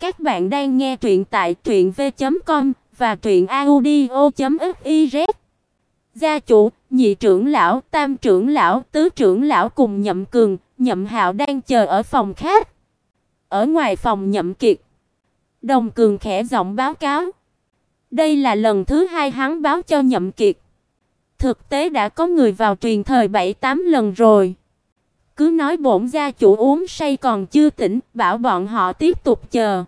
Các bạn đang nghe truyện tại truyệnv.com và truyệnaudio.fiz. Gia chủ, nhị trưởng lão, tam trưởng lão, tứ trưởng lão cùng Nhậm Cường, Nhậm Hạo đang chờ ở phòng khác Ở ngoài phòng Nhậm Kiệt, Đồng Cường khẽ giọng báo cáo. Đây là lần thứ hai hắn báo cho Nhậm Kiệt. Thực tế đã có người vào truyền thời 7-8 lần rồi. Cứ nói bổn gia chủ uống say còn chưa tỉnh, bảo bọn họ tiếp tục chờ.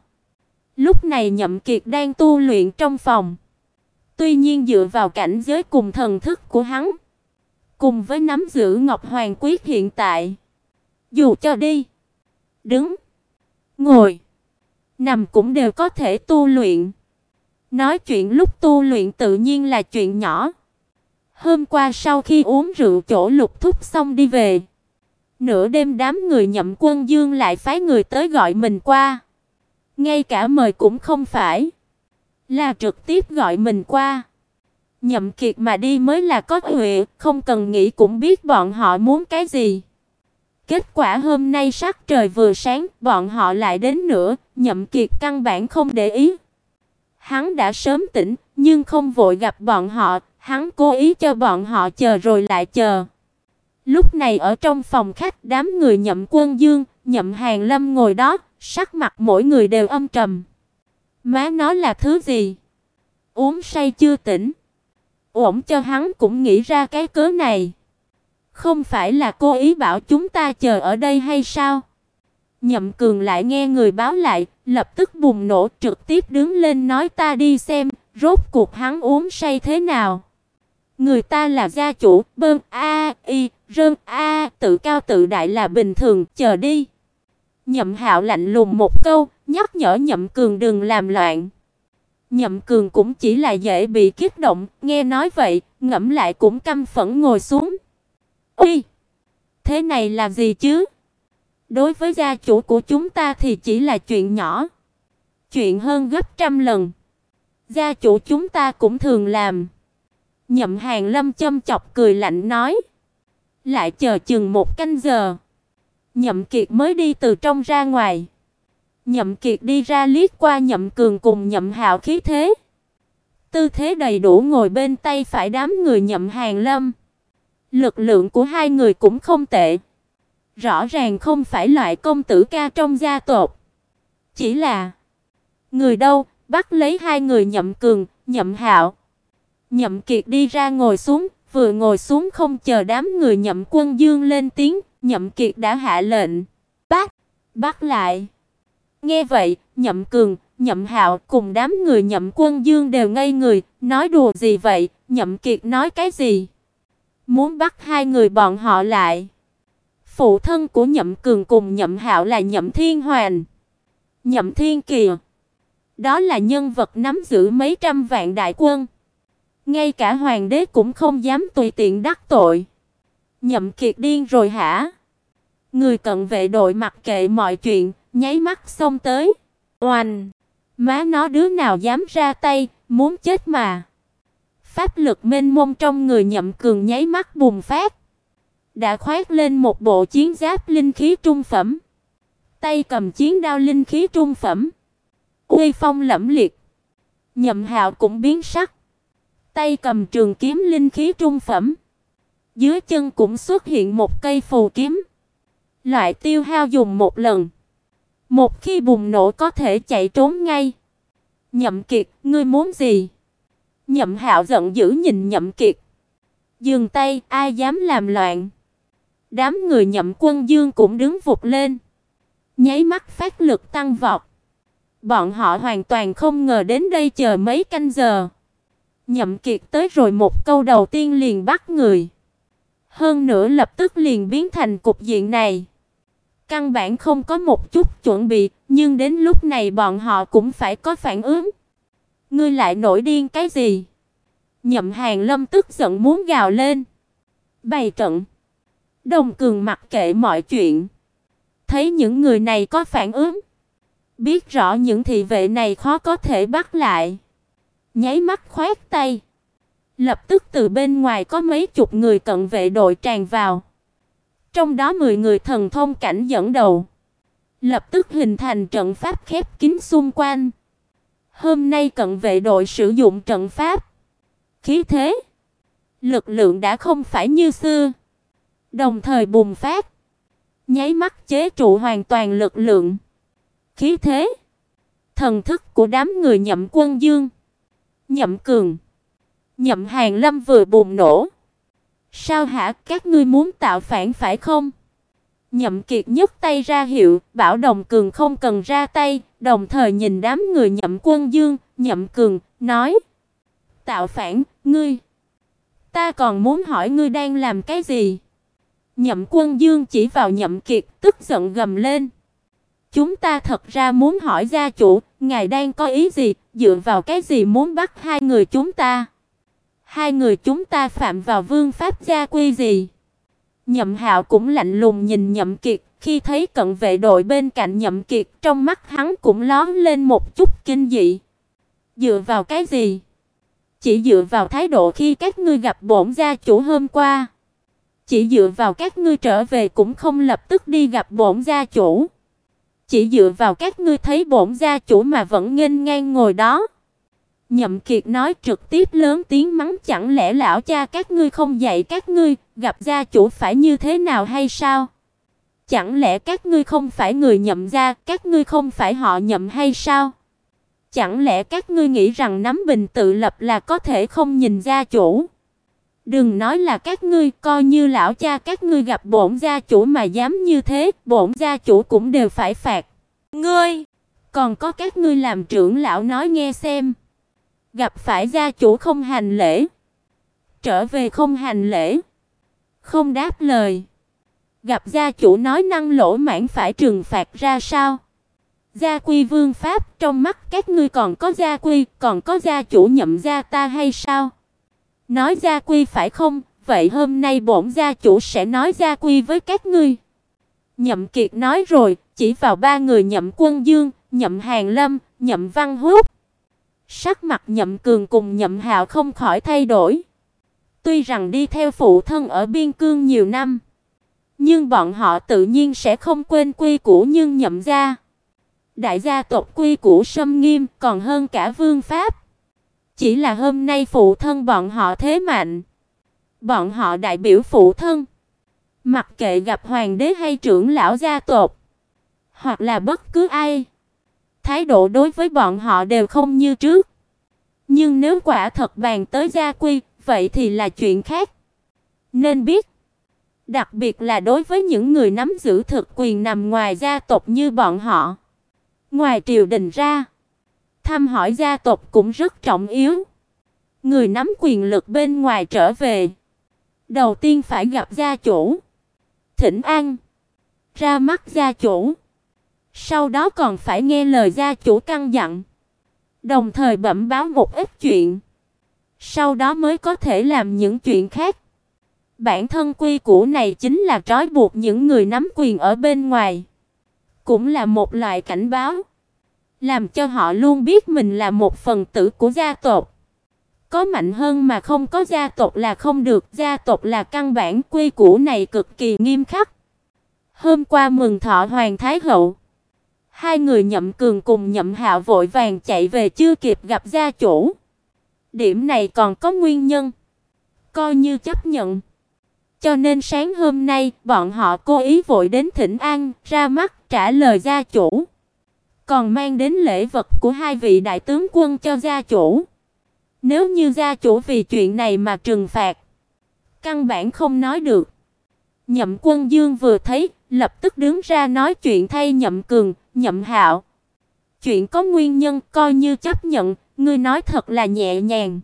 Lúc này Nhậm Kiệt đang tu luyện trong phòng. Tuy nhiên dựa vào cảnh giới cùng thần thức của hắn, cùng với nắm giữ Ngọc Hoàng Quyết hiện tại, dù cho đi, đứng, ngồi, nằm cũng đều có thể tu luyện. Nói chuyện lúc tu luyện tự nhiên là chuyện nhỏ. Hôm qua sau khi uống rượu chỗ Lục Thúc xong đi về, nửa đêm đám người Nhậm Quân Dương lại phái người tới gọi mình qua. Ngay cả mời cũng không phải, là trực tiếp gọi mình qua. Nhậm Kiệt mà đi mới là có huệ, không cần nghĩ cũng biết bọn họ muốn cái gì. Kết quả hôm nay sắc trời vừa sáng, bọn họ lại đến nữa, Nhậm Kiệt căn bản không để ý. Hắn đã sớm tỉnh, nhưng không vội gặp bọn họ, hắn cố ý cho bọn họ chờ rồi lại chờ. Lúc này ở trong phòng khách, đám người Nhậm Quân Dương, Nhậm Hàn Lâm ngồi đó, sắc mặt mỗi người đều âm trầm. Má nó là thứ gì? Uống say chưa tỉnh. Ổn cho hắn cũng nghĩ ra cái cớ này. Không phải là cô ý bảo chúng ta chờ ở đây hay sao? Nhậm Cường lại nghe người báo lại, lập tức bùng nổ trực tiếp đứng lên nói ta đi xem, rốt cuộc hắn uống say thế nào. Người ta là gia chủ, bơm a y, rơn a, tự cao tự đại là bình thường, chờ đi. Nhậm Hạo lạnh lùng một câu, nhắc nhở Nhậm Cường đừng làm loạn. Nhậm Cường cũng chỉ là dễ bị kích động, nghe nói vậy, ngẫm lại cũng căm phẫn ngồi xuống. "Uy, thế này là gì chứ? Đối với gia chủ của chúng ta thì chỉ là chuyện nhỏ, chuyện hơn gấp trăm lần. Gia chủ chúng ta cũng thường làm." Nhậm Hàn Lâm châm chọc cười lạnh nói, lại chờ chừng một canh giờ. Nhậm Kiệt mới đi từ trong ra ngoài. Nhậm Kiệt đi ra liếc qua Nhậm Cường cùng Nhậm Hạo khí thế. Tư thế đầy đủ ngồi bên tay phải đám người Nhậm Hàn Lâm. Lực lượng của hai người cũng không tệ. Rõ ràng không phải loại công tử ca trong gia tộc. Chỉ là người đâu, bắt lấy hai người Nhậm Cường, Nhậm Hạo. Nhậm Kiệt đi ra ngồi xuống, vừa ngồi xuống không chờ đám người Nhậm Quân Dương lên tiếng, Nhậm Kiệt đã hạ lệnh, "Bắt, bắt lại." Nghe vậy, Nhậm Cường, Nhậm Hạo cùng đám người Nhậm Quân Dương đều ngây người, nói đùa gì vậy? Nhậm Kiệt nói cái gì? Muốn bắt hai người bọn họ lại. Phụ thân của Nhậm Cường cùng Nhậm Hạo là Nhậm Thiên Hoàn. Nhậm Thiên Kiều, đó là nhân vật nắm giữ mấy trăm vạn đại quân. Ngay cả hoàng đế cũng không dám tùy tiện đắc tội. Nhậm Kiệt điên rồi hả? Người cận vệ đội mặc kệ mọi chuyện, nháy mắt xông tới. Oanh! Má nó đứa nào dám ra tay, muốn chết mà. Pháp lực mênh mông trong người Nhậm Cường nháy mắt bùng phát. Đã khoác lên một bộ chiến giáp linh khí trung phẩm. Tay cầm chiến đao linh khí trung phẩm. Uy phong lẫm liệt. Nhậm Hạo cũng biến sắc. Tay cầm trường kiếm linh khí trung phẩm. Dưới chân cũng xuất hiện một cây phù kiếm. Loại tiêu hao dùng một lần. Một khi bùng nổ có thể chạy trốn ngay. Nhậm Kiệt, ngươi muốn gì? Nhậm Hạo giận dữ nhìn Nhậm Kiệt. Dừng tay, ai dám làm loạn? Đám người Nhậm Quân Dương cũng đứng vụt lên. Nháy mắt phát lực tăng vọt. Bọn họ hoàn toàn không ngờ đến đây chờ mấy canh giờ. Nhậm Kiệt tới rồi một câu đầu tiên liền bắt người. Hơn nữa lập tức liền biến thành cục diện này. Căn bản không có một chút chuẩn bị, nhưng đến lúc này bọn họ cũng phải có phản ứng. Ngươi lại nổi điên cái gì? Nhậm Hàn Lâm tức giận muốn gào lên. Bày trận. Đồng Cường mặc kệ mọi chuyện. Thấy những người này có phản ứng, biết rõ những thị vệ này khó có thể bắt lại, nháy mắt khoát tay. Lập tức từ bên ngoài có mấy chục người cận vệ đội tràn vào. Trong đó 10 người thần thông cảnh dẫn đầu. lập tức hình thành trận pháp khép kín xung quanh. Hôm nay cận vệ đội sử dụng trận pháp, khí thế, lực lượng đã không phải như xưa, đồng thời bùng phát, nháy mắt chế trụ hoàn toàn lực lượng, khí thế, thần thức của đám người Nhậm Quân Dương, Nhậm Cường, Nhậm Hàn Lâm vừa bùng nổ. Sao hả, các ngươi muốn tạo phản phải không? Nhậm Kiệt nhấc tay ra hiệu, bảo Đồng Cường không cần ra tay, đồng thời nhìn đám người Nhậm Quân Dương, Nhậm Cường, nói: "Tạo phản, ngươi? Ta còn muốn hỏi ngươi đang làm cái gì?" Nhậm Quân Dương chỉ vào Nhậm Kiệt, tức giận gầm lên: "Chúng ta thật ra muốn hỏi gia chủ, ngài đang có ý gì, dựa vào cái gì muốn bắt hai người chúng ta? Hai người chúng ta phạm vào vương pháp gia quy gì?" Nhậm Hạo cũng lạnh lùng nhìn Nhậm Kiệt, khi thấy cận vệ đội bên cạnh Nhậm Kiệt, trong mắt hắn cũng lóe lên một chút kinh dị. Dựa vào cái gì? Chỉ dựa vào thái độ khi các ngươi gặp bổn gia chủ hôm qua. Chỉ dựa vào các ngươi trở về cũng không lập tức đi gặp bổn gia chủ. Chỉ dựa vào các ngươi thấy bổn gia chủ mà vẫn nghênh ngang ngồi đó. Nhậm Kiệt nói trực tiếp lớn tiếng mắng chẳng lẽ lão cha các ngươi không dạy các ngươi gặp gia chủ phải như thế nào hay sao? Chẳng lẽ các ngươi không phải người nhậm gia, các ngươi không phải họ nhậm hay sao? Chẳng lẽ các ngươi nghĩ rằng nắm bình tự lập là có thể không nhìn gia chủ? Đừng nói là các ngươi, coi như lão cha các ngươi gặp bổn gia chủ mà dám như thế, bổn gia chủ cũng đều phải phạt. Ngươi, còn có các ngươi làm trưởng lão nói nghe xem. Gặp phải gia chủ không hành lễ, trở về không hành lễ, không đáp lời. Gặp gia chủ nói năng lỗ mãng phải trừng phạt ra sao? Gia quy vương pháp trong mắt các ngươi còn có gia quy, còn có gia chủ nhậm gia ta hay sao? Nói gia quy phải không? Vậy hôm nay bổn gia chủ sẽ nói gia quy với các ngươi. Nhậm Kiệt nói rồi, chỉ vào ba người Nhậm Quân Dương, Nhậm Hàn Lâm, Nhậm Văn Húc. Sắc mặt Nhậm Cường cùng Nhậm Hạo không khỏi thay đổi. Tuy rằng đi theo phụ thân ở biên cương nhiều năm, nhưng bọn họ tự nhiên sẽ không quên quy củ nhưng Nhậm gia. Đại gia tộc quy củ sâm nghiêm còn hơn cả vương pháp. Chỉ là hôm nay phụ thân bọn họ thế mạnh. Bọn họ đại biểu phụ thân. Mặc kệ gặp hoàng đế hay trưởng lão gia tộc, hoặc là bất cứ ai, thái độ đối với bọn họ đều không như trước. Nhưng nếu quả thật bàn tới gia quy, vậy thì là chuyện khác. Nên biết, đặc biệt là đối với những người nắm giữ thực quyền nằm ngoài gia tộc như bọn họ, ngoài triều đình ra, thăm hỏi gia tộc cũng rất trọng yếu. Người nắm quyền lực bên ngoài trở về, đầu tiên phải gặp gia chủ, thỉnh an, ra mắt gia chủ. Sau đó còn phải nghe lời gia chủ căn dặn, đồng thời bẩm báo một ít chuyện. Sau đó mới có thể làm những chuyện khác. Bản thân quy củ này chính là trói buộc những người nắm quyền ở bên ngoài, cũng là một loại cảnh báo, làm cho họ luôn biết mình là một phần tử của gia tộc. Có mạnh hơn mà không có gia tộc là không được, gia tộc là căn bản quy củ này cực kỳ nghiêm khắc. Hôm qua mừng thọ hoàng thái hậu, Hai người Nhậm Cường cùng Nhậm Hạo vội vàng chạy về chưa kịp gặp gia chủ. Điểm này còn có nguyên nhân, coi như chấp nhận. Cho nên sáng hôm nay, bọn họ cố ý vội đến Thịnh An, ra mắt trả lời gia chủ. Còn mang đến lễ vật của hai vị đại tướng quân cho gia chủ. Nếu như gia chủ vì chuyện này mà trừng phạt, căn bản không nói được. Nhậm Quân Dương vừa thấy, lập tức đứng ra nói chuyện thay Nhậm Cường, Nhậm Hạo. Chuyện có nguyên nhân coi như chấp nhận, ngươi nói thật là nhẹ nhàng.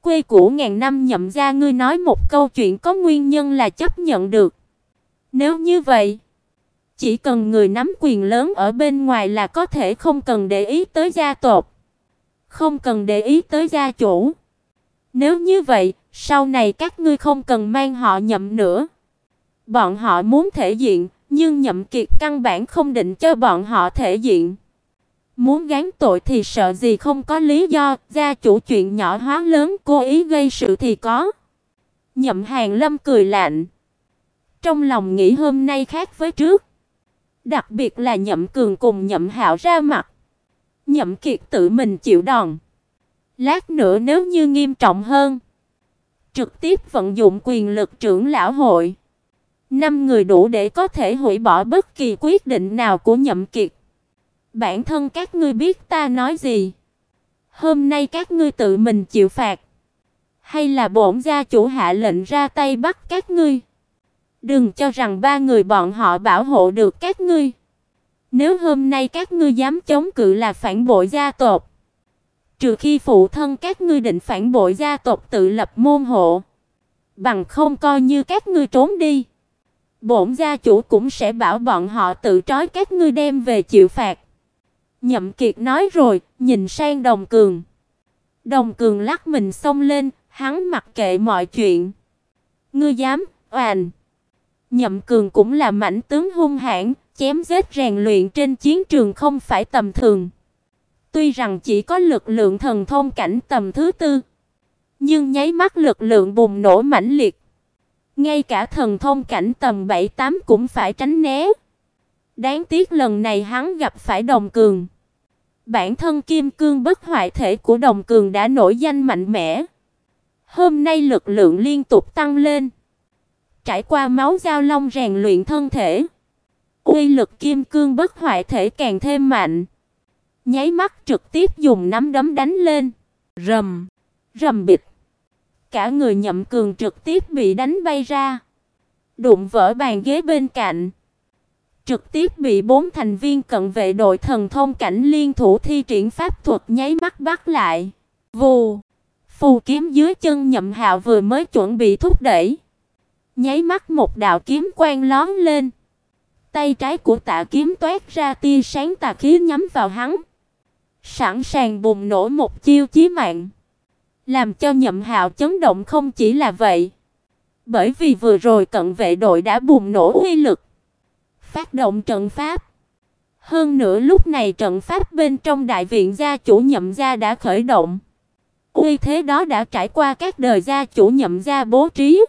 Quê cũ ngàn năm nhậm ra ngươi nói một câu chuyện có nguyên nhân là chấp nhận được. Nếu như vậy, chỉ cần người nắm quyền lớn ở bên ngoài là có thể không cần để ý tới gia tộc, không cần để ý tới gia chủ. Nếu như vậy, sau này các ngươi không cần mang họ nhậm nữa. Bọn họ muốn thể diện, nhưng Nhậm Kiệt căn bản không định cho bọn họ thể diện. Muốn gán tội thì sợ gì không có lý do, gia chủ chuyện nhỏ hóa lớn cố ý gây sự thì có. Nhậm Hàn Lâm cười lạnh. Trong lòng nghĩ hôm nay khác với trước. Đặc biệt là Nhậm Cường cùng Nhậm Hạo ra mặt. Nhậm Kiệt tự mình chịu đòn. Lát nữa nếu như nghiêm trọng hơn, trực tiếp vận dụng quyền lực trưởng lão hội. Năm người đủ để có thể hủy bỏ bất kỳ quyết định nào của Nhậm Kiệt. Bản thân các ngươi biết ta nói gì? Hôm nay các ngươi tự mình chịu phạt, hay là bổn gia chủ hạ lệnh ra tay bắt các ngươi? Đừng cho rằng ba người bọn họ bảo hộ được các ngươi. Nếu hôm nay các ngươi dám chống cự là phản bội gia tộc, trừ khi phụ thân các ngươi định phản bội gia tộc tự lập môn hộ, bằng không coi như các ngươi trốn đi. Bổn gia chủ cũng sẽ bảo bọn họ tự trói các ngươi đem về chịu phạt. Nhậm Kiệt nói rồi, nhìn sang Đồng Cường. Đồng Cường lắc mình xông lên, hắn mặc kệ mọi chuyện. Ngươi dám? Oàn. Nhậm Cường cũng là mãnh tướng hung hãn, chém giết rèn luyện trên chiến trường không phải tầm thường. Tuy rằng chỉ có lực lượng thần thông cảnh tầm thứ tư, nhưng nháy mắt lực lượng bùng nổ mãnh liệt. Ngay cả thần thông cảnh tầm 7-8 cũng phải tránh né. Đáng tiếc lần này hắn gặp phải Đồng Cường. Bản thân kim cương bất hoại thể của Đồng Cường đã nổi danh mạnh mẽ. Hôm nay lực lượng liên tục tăng lên. Trải qua máu giao long rèn luyện thân thể, uy lực kim cương bất hoại thể càng thêm mạnh. Nháy mắt trực tiếp dùng nắm đấm đánh lên. Rầm, rầm bịch. Cả người Nhậm Cường trực tiếp bị đánh bay ra, đụng vỡ bàn ghế bên cạnh. Trực tiếp bị bốn thành viên cận vệ đội thần thông cảnh liên thủ thi triển pháp thuật nháy mắt bắt lại. Vù, phù kiếm dưới chân Nhậm Hạo vừa mới chuẩn bị thúc đẩy, nháy mắt một đạo kiếm quang lóe lên. Tay trái của Tạ Kiếm toát ra tia sáng tà khí nhắm vào hắn, sẵn sàng bùng nổ một chiêu chí mạng, làm cho Nhậm Hạo chấn động không chỉ là vậy, bởi vì vừa rồi cận vệ đội đã bùng nổ uy lực, phát động trận pháp. Hơn nữa lúc này trận pháp bên trong đại viện gia chủ Nhậm gia đã khởi động. Uy thế đó đã trải qua các đời gia chủ Nhậm gia bố trí,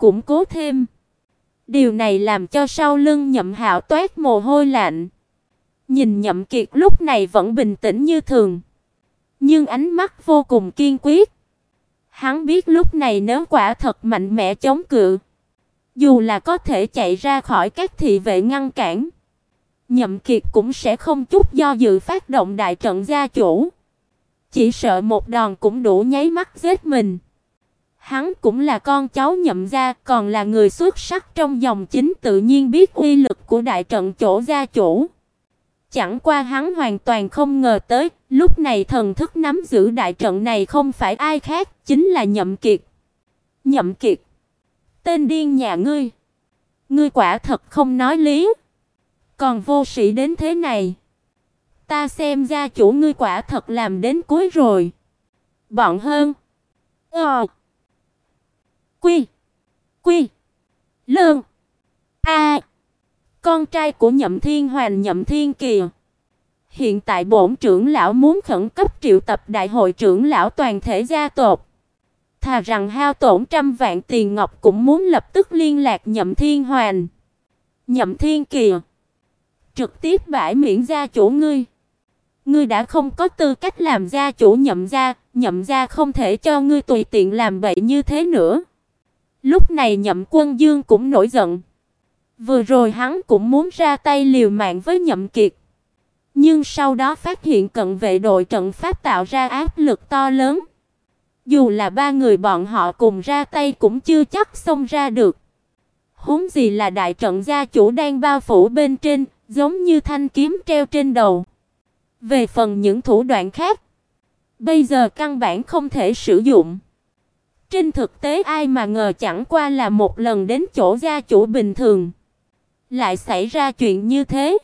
củng cố thêm. Điều này làm cho sau lưng Nhậm Hạo toát mồ hôi lạnh. Nhìn Nhậm Kiệt lúc này vẫn bình tĩnh như thường, nhưng ánh mắt vô cùng kiên quyết. Hắn biết lúc này nếu quả thật mạnh mẽ chống cự, dù là có thể chạy ra khỏi các thị vệ ngăn cản, Nhậm Kiệt cũng sẽ không chút do dự phát động đại trận gia chủ. Chỉ sợ một đòn cũng đủ nháy mắt giết mình. Hắn cũng là con cháu Nhậm gia, còn là người xuất sắc trong dòng chính tự nhiên biết uy lực của đại trận chỗ gia chủ. Chẳng qua hắn hoàn toàn không ngờ tới, lúc này thần thức nắm giữ đại trận này không phải ai khác, chính là Nhậm Kiệt. Nhậm Kiệt, tên điên nhà ngươi, ngươi quả thật không nói lý, còn vô sĩ đến thế này. Ta xem gia chủ ngươi quả thật làm đến cuối rồi. Bọn hơn. Ờ. Quy. Quy. Lương. A. Con trai của Nhậm Thiên Hoàn Nhậm Thiên Kỳ. Hiện tại bổn trưởng lão muốn khẩn cấp triệu tập đại hội trưởng lão toàn thể gia tộc. Thà rằng hao tổn trăm vạn tiền ngọc cũng muốn lập tức liên lạc Nhậm Thiên Hoàn. Nhậm Thiên Kỳ. Trực tiếp bãi miễn gia chủ ngươi. Ngươi đã không có tư cách làm gia chủ Nhậm gia, Nhậm gia không thể cho ngươi tùy tiện làm bậy như thế nữa. Lúc này Nhậm Quân Dương cũng nổi giận. Vừa rồi hắn cũng muốn ra tay liều mạng với Nhậm Kiệt. Nhưng sau đó phát hiện cận vệ đội trận pháp tạo ra áp lực to lớn. Dù là ba người bọn họ cùng ra tay cũng chưa chắc xông ra được. Huống gì là đại trận gia chủ đang bao phủ bên trên, giống như thanh kiếm treo trên đầu. Về phần những thủ đoạn khác, bây giờ căn bản không thể sử dụng. Trên thực tế ai mà ngờ chẳng qua là một lần đến chỗ gia chủ bình thường, lại xảy ra chuyện như thế.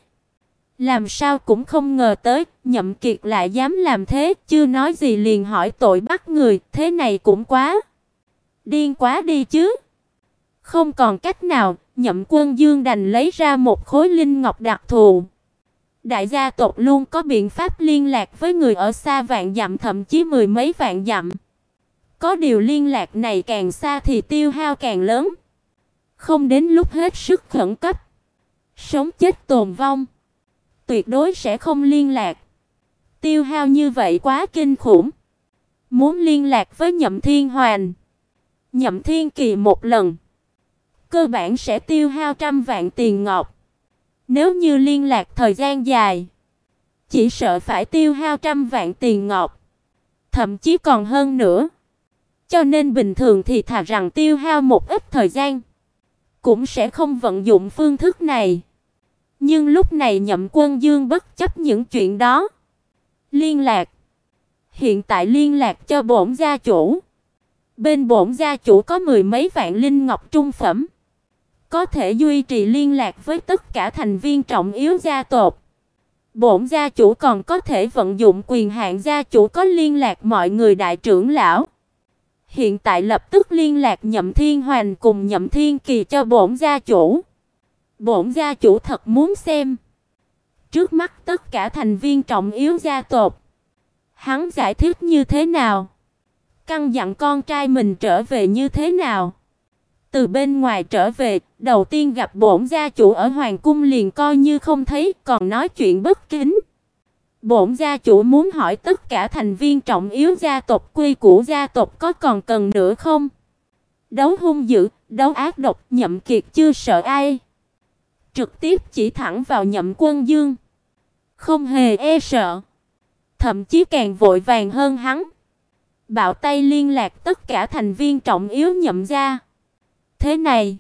Làm sao cũng không ngờ tới, Nhậm Kiệt lại dám làm thế, chưa nói gì liền hỏi tội bắt người, thế này cũng quá điên quá đi chứ. Không còn cách nào, Nhậm Quân Dương đành lấy ra một khối linh ngọc đặc thù. Đại gia tộc luôn có biện pháp liên lạc với người ở xa vạn dặm thậm chí mười mấy vạn dặm. Có điều liên lạc này càng xa thì tiêu hao càng lớn. Không đến lúc hết sức khẩn cấp, Sống chết tồn vong, tuyệt đối sẽ không liên lạc. Tiêu hao như vậy quá kinh khủng. Muốn liên lạc với Nhậm Thiên Hoàn, Nhậm Thiên Kỳ một lần, cơ bản sẽ tiêu hao trăm vạn tiền ngọc. Nếu như liên lạc thời gian dài, chỉ sợ phải tiêu hao trăm vạn tiền ngọc, thậm chí còn hơn nữa. Cho nên bình thường thì thà rằng tiêu hao một ít thời gian, cũng sẽ không vận dụng phương thức này. Nhưng lúc này Nhậm Quân Dương bất chấp những chuyện đó, liên lạc. Hiện tại liên lạc cho bổn gia chủ. Bên bổn gia chủ có mười mấy vạn linh ngọc trung phẩm, có thể duy trì liên lạc với tất cả thành viên trọng yếu gia tộc. Bổn gia chủ còn có thể vận dụng quyền hạn gia chủ có liên lạc mọi người đại trưởng lão. Hiện tại lập tức liên lạc Nhậm Thiên Hoành cùng Nhậm Thiên Kỳ cho bổn gia chủ. Bổn gia chủ thật muốn xem. Trước mắt tất cả thành viên trọng yếu gia tộc, hắn giải thích như thế nào? Căn dặn con trai mình trở về như thế nào? Từ bên ngoài trở về, đầu tiên gặp bổn gia chủ ở hoàng cung liền coi như không thấy, còn nói chuyện bất kính. Bổn gia chủ muốn hỏi tất cả thành viên trọng yếu gia tộc quy củ gia tộc có còn cần nữa không? Đấu hung dữ, đấu ác độc, Nhậm Kiệt chưa sợ ai. Trực tiếp chỉ thẳng vào Nhậm Quân Dương. Không hề e sợ, thậm chí càng vội vàng hơn hắn. Bạo tay liên lạc tất cả thành viên trọng yếu Nhậm gia. Thế này,